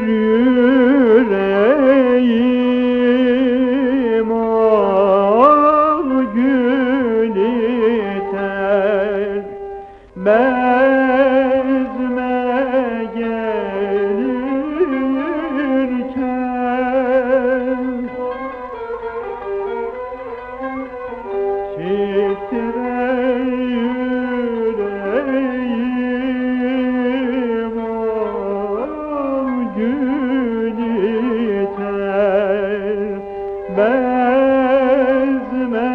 yüreğim ah gül iter. Gelirken bezme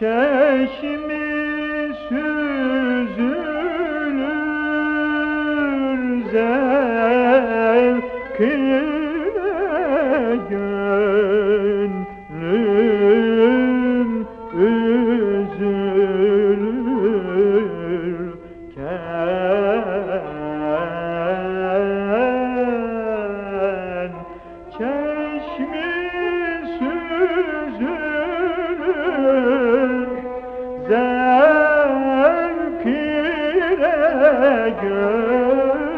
Çeşmi süzülür zevkine gül.